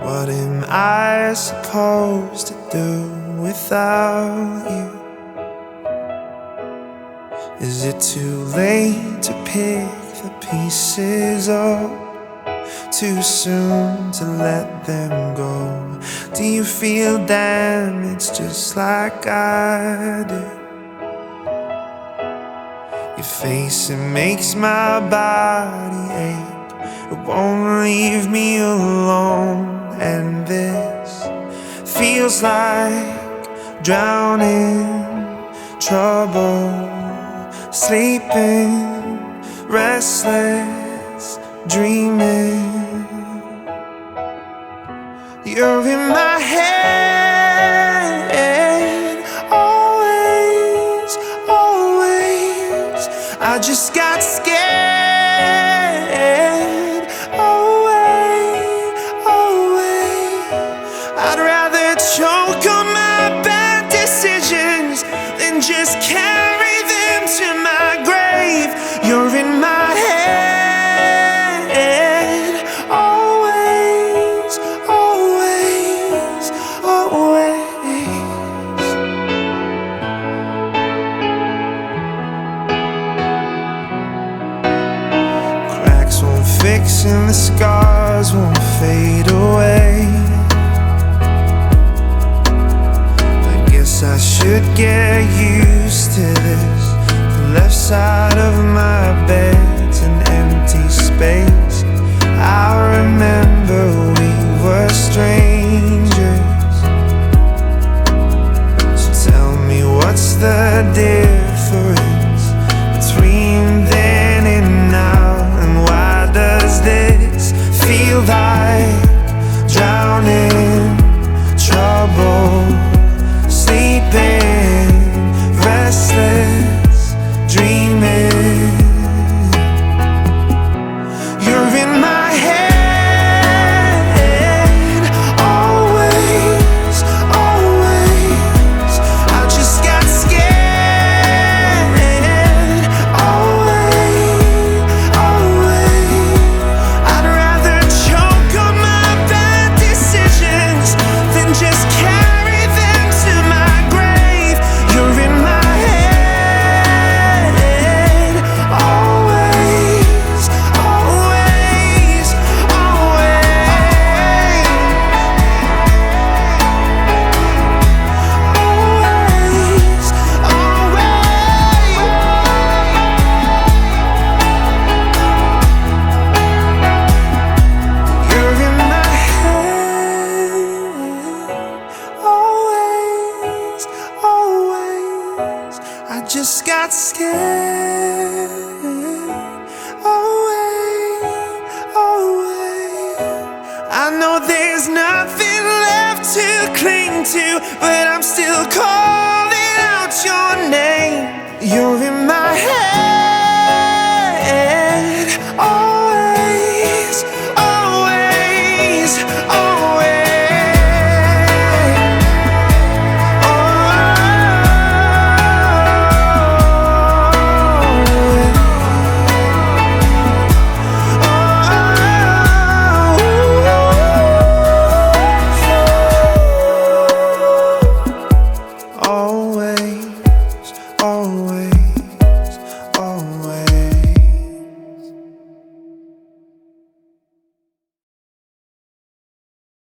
I supposed to do without you? Is it too late to pick the pieces up? Too soon to let them go? Do you feel damaged just like I do? Your face, it makes my body ache. It won't leave me alone. And this feels like drowning, trouble, sleeping, restless, dreaming. You're in my head, always, always. I just got scared, choke on my bad decisions than just carry them to my grave. You're in my head, always, always, always. Cracks won't fix and the scars won't fade away. Should get used to this. The left side of my bed's an empty space. I remember we were strangers. So tell me what's the difference between then and now? And why does this feel like drowning, trouble, sleeping, restless, just got scared, away, away. I know there's nothing left to cling to, but I'm still calling out your name.